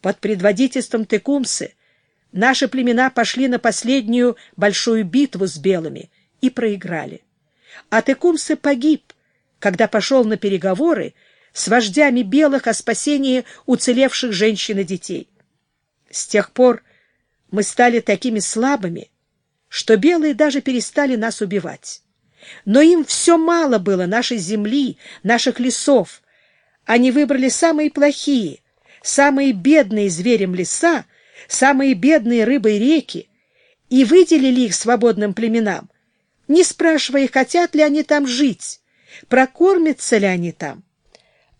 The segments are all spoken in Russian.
Под предводительством Текумсы наши племена пошли на последнюю большую битву с белыми и проиграли. А Текумсы погиб, когда пошел на переговоры с вождями белых о спасении уцелевших женщин и детей. С тех пор мы стали такими слабыми, что белые даже перестали нас убивать. Но им все мало было нашей земли, наших лесов. Они выбрали самые плохие, самые бедные зверем леса, самые бедные рыбой реки и выделили их свободным племенам, не спрашивая, хотят ли они там жить, прокормятся ли они там.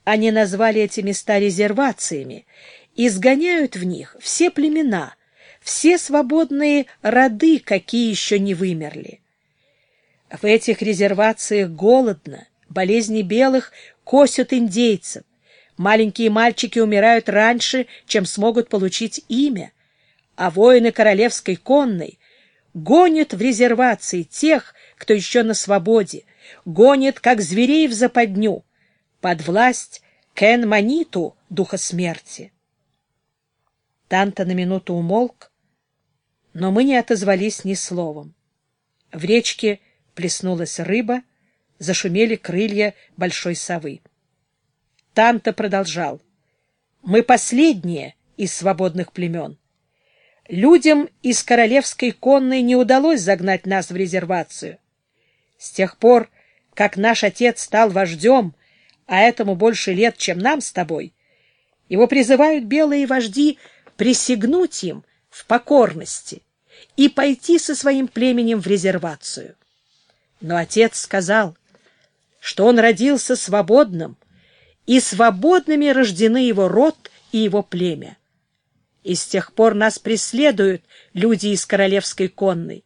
Они назвали эти места резервациями и сгоняют в них все племена, все свободные роды, какие еще не вымерли. В этих резервациях голодно, болезни белых косят индейцев, маленькие мальчики умирают раньше, чем смогут получить имя, а воины королевской конной гонят в резервации тех, кто еще на свободе, гонят, как зверей в западню, под власть Кен-Маниту, духа смерти. Танта на минуту умолк, но мы не отозвались ни словом. В речке плеснулась рыба, зашумели крылья большой совы. Танта продолжал. «Мы последние из свободных племен. Людям из королевской конной не удалось загнать нас в резервацию. С тех пор, как наш отец стал вождем, а этому больше лет, чем нам с тобой, его призывают белые вожди присягнуть им в покорности и пойти со своим племенем в резервацию. Но отец сказал, что он родился свободным, и свободными рождены его род и его племя. И с тех пор нас преследуют люди из королевской конной.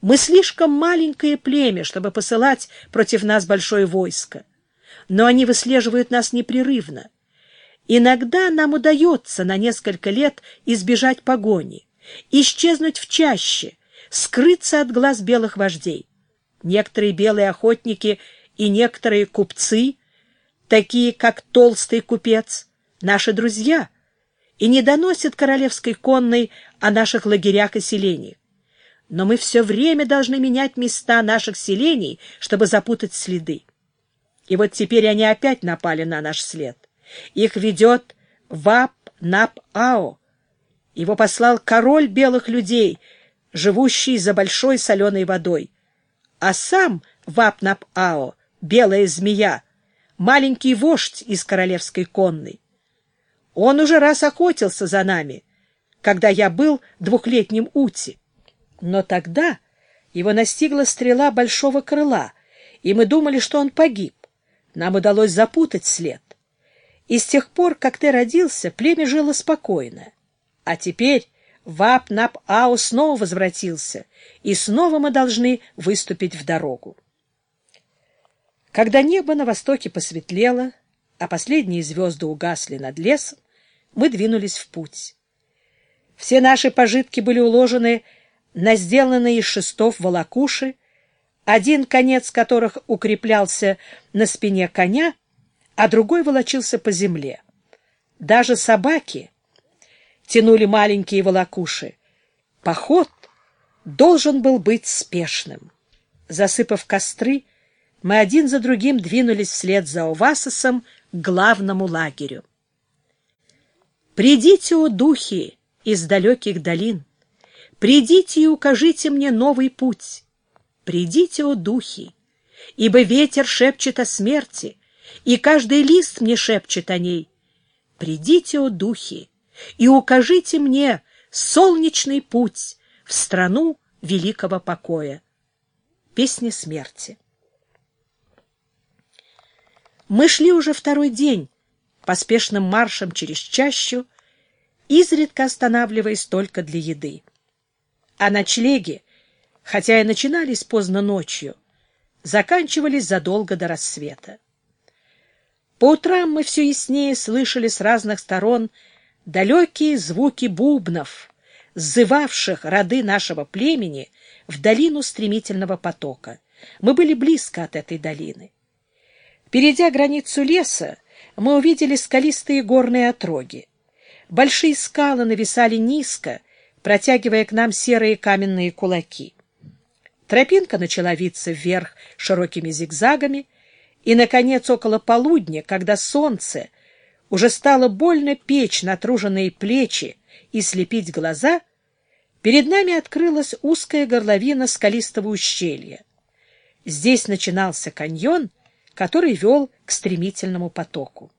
Мы слишком маленькое племя, чтобы посылать против нас большое войско. Но они выслеживают нас непрерывно. Иногда нам удается на несколько лет избежать погони, исчезнуть в чаще, скрыться от глаз белых вождей. Некоторые белые охотники и некоторые купцы, такие как толстый купец, наши друзья, и не доносят королевской конной о наших лагерях и селениях. Но мы все время должны менять места наших селений, чтобы запутать следы. И вот теперь они опять напали на наш след. Их ведет Вап-Нап-Ао. Его послал король белых людей, живущий за большой соленой водой а сам Вапнап-Ао, белая змея, маленький вождь из королевской конной. Он уже раз охотился за нами, когда я был двухлетним Ути. Но тогда его настигла стрела большого крыла, и мы думали, что он погиб. Нам удалось запутать след. И с тех пор, как ты родился, племя жило спокойно. А теперь Вап-Нап-Ау снова возвратился, и снова мы должны выступить в дорогу. Когда небо на востоке посветлело, а последние звезды угасли над лесом, мы двинулись в путь. Все наши пожитки были уложены на сделанные из шестов волокуши, один конец которых укреплялся на спине коня, а другой волочился по земле. Даже собаки — тянули маленькие волокуши. Поход должен был быть спешным. Засыпав костры, мы один за другим двинулись вслед за Овасосом к главному лагерю. «Придите, о духи, из далеких долин! Придите и укажите мне новый путь! Придите, о духи! Ибо ветер шепчет о смерти, и каждый лист мне шепчет о ней. Придите, о духи! и укажите мне солнечный путь в страну великого покоя. Песня смерти. Мы шли уже второй день поспешным маршем через чащу, изредка останавливаясь только для еды. А ночлеги, хотя и начинались поздно ночью, заканчивались задолго до рассвета. По утрам мы все яснее слышали с разных сторон далекие звуки бубнов, сзывавших роды нашего племени в долину стремительного потока. Мы были близко от этой долины. Перейдя границу леса, мы увидели скалистые горные отроги. Большие скалы нависали низко, протягивая к нам серые каменные кулаки. Тропинка начала виться вверх широкими зигзагами, и, наконец, около полудня, когда солнце уже стало больно печь натруженные плечи и слепить глаза, перед нами открылась узкая горловина скалистого ущелья. Здесь начинался каньон, который вел к стремительному потоку.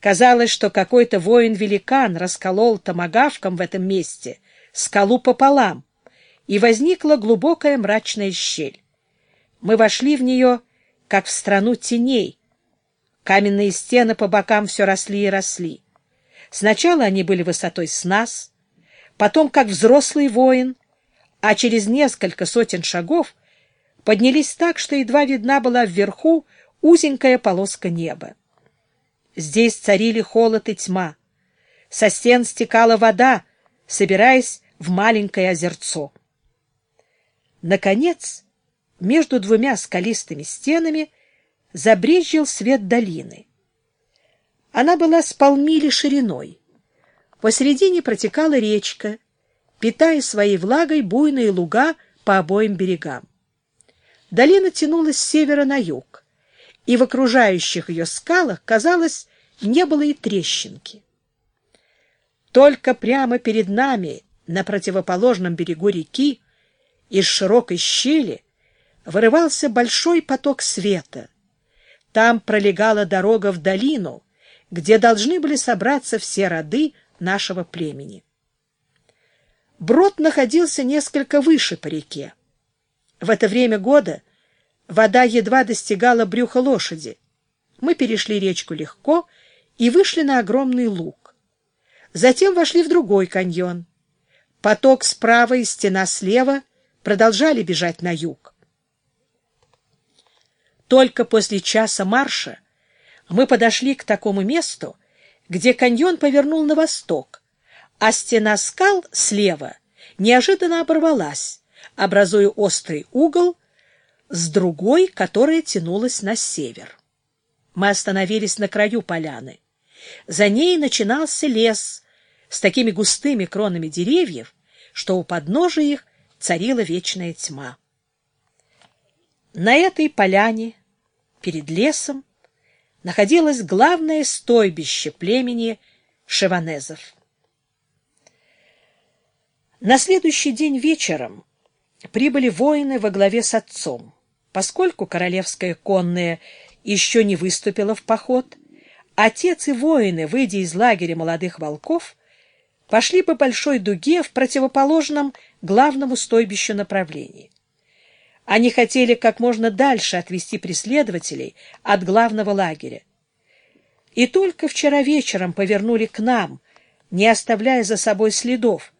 Казалось, что какой-то воин-великан расколол томагавком в этом месте скалу пополам, и возникла глубокая мрачная щель. Мы вошли в нее, как в страну теней. Каменные стены по бокам все росли и росли. Сначала они были высотой с нас, потом как взрослый воин, а через несколько сотен шагов поднялись так, что едва видна была вверху узенькая полоска неба. Здесь царили холод и тьма. Со стен стекала вода, собираясь в маленькое озерцо. Наконец, между двумя скалистыми стенами забрезжил свет долины. Она была с полмили шириной. Посередине протекала речка, питая своей влагой буйные луга по обоим берегам. Долина тянулась с севера на юг и в окружающих ее скалах, казалось, не было и трещинки. Только прямо перед нами, на противоположном берегу реки, из широкой щели вырывался большой поток света. Там пролегала дорога в долину, где должны были собраться все роды нашего племени. Брод находился несколько выше по реке. В это время года Вода едва достигала брюха лошади. Мы перешли речку легко и вышли на огромный луг. Затем вошли в другой каньон. Поток справа и стена слева продолжали бежать на юг. Только после часа марша мы подошли к такому месту, где каньон повернул на восток, а стена скал слева неожиданно оборвалась, образуя острый угол с другой, которая тянулась на север. Мы остановились на краю поляны. За ней начинался лес с такими густыми кронами деревьев, что у подножия их царила вечная тьма. На этой поляне, перед лесом, находилось главное стойбище племени шеванезов. На следующий день вечером прибыли воины во главе с отцом. Поскольку королевская конная еще не выступила в поход, отец и воины, выйдя из лагеря молодых волков, пошли по большой дуге в противоположном главному стойбищу направлении. Они хотели как можно дальше отвести преследователей от главного лагеря. И только вчера вечером повернули к нам, не оставляя за собой следов,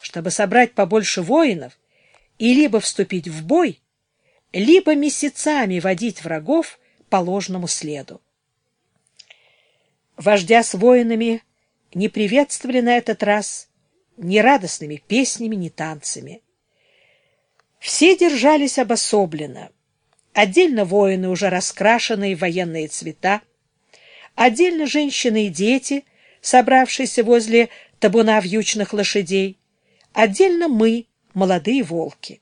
чтобы собрать побольше воинов и либо вступить в бой, либо месяцами водить врагов по ложному следу. Вождя с воинами не приветствовали на этот раз ни радостными песнями, ни танцами. Все держались обособленно. Отдельно воины, уже раскрашенные в военные цвета, отдельно женщины и дети, собравшиеся возле табуна вьючных лошадей, отдельно мы, молодые волки.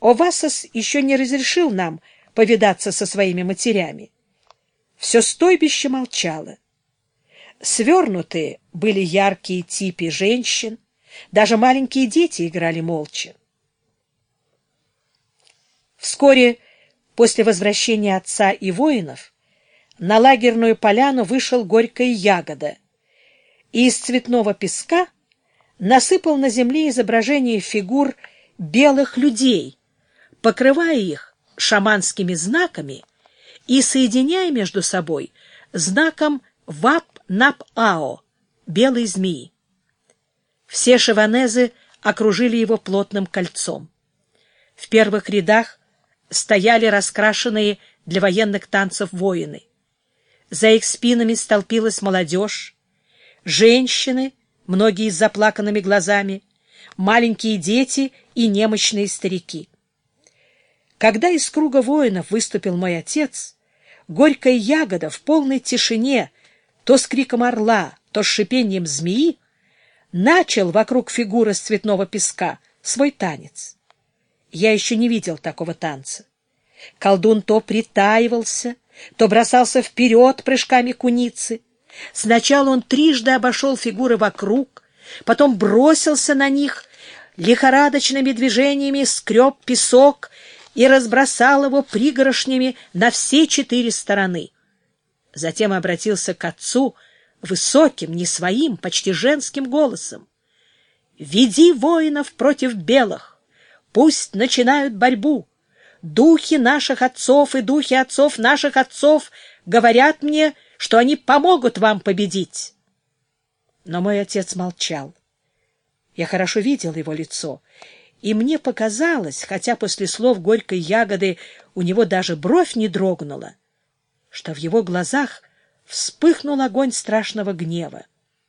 Овасос еще не разрешил нам повидаться со своими матерями. Все стойбище молчало. Свернутые были яркие типи женщин, даже маленькие дети играли молча. Вскоре после возвращения отца и воинов на лагерную поляну вышел горькая ягода, и из цветного песка насыпал на земле изображение фигур белых людей — покрывая их шаманскими знаками и соединяя между собой знаком Вап-Нап-Ао, белой змеи. Все шаванезы окружили его плотным кольцом. В первых рядах стояли раскрашенные для военных танцев воины. За их спинами столпилась молодежь, женщины, многие с заплаканными глазами, маленькие дети и немощные старики. Когда из круга воинов выступил мой отец, горькая ягода в полной тишине, то с криком орла, то с шипением змеи начал вокруг фигуры с цветного песка свой танец. Я еще не видел такого танца. Колдун то притаивался, то бросался вперед прыжками куницы. Сначала он трижды обошел фигуры вокруг, потом бросился на них, лихорадочными движениями скреб песок и разбросал его пригоршнями на все четыре стороны. Затем обратился к отцу высоким, не своим, почти женским голосом. «Веди воинов против белых! Пусть начинают борьбу! Духи наших отцов и духи отцов наших отцов говорят мне, что они помогут вам победить!» Но мой отец молчал. Я хорошо видел его лицо, и мне показалось, хотя после слов горькой ягоды у него даже бровь не дрогнула, что в его глазах вспыхнул огонь страшного гнева.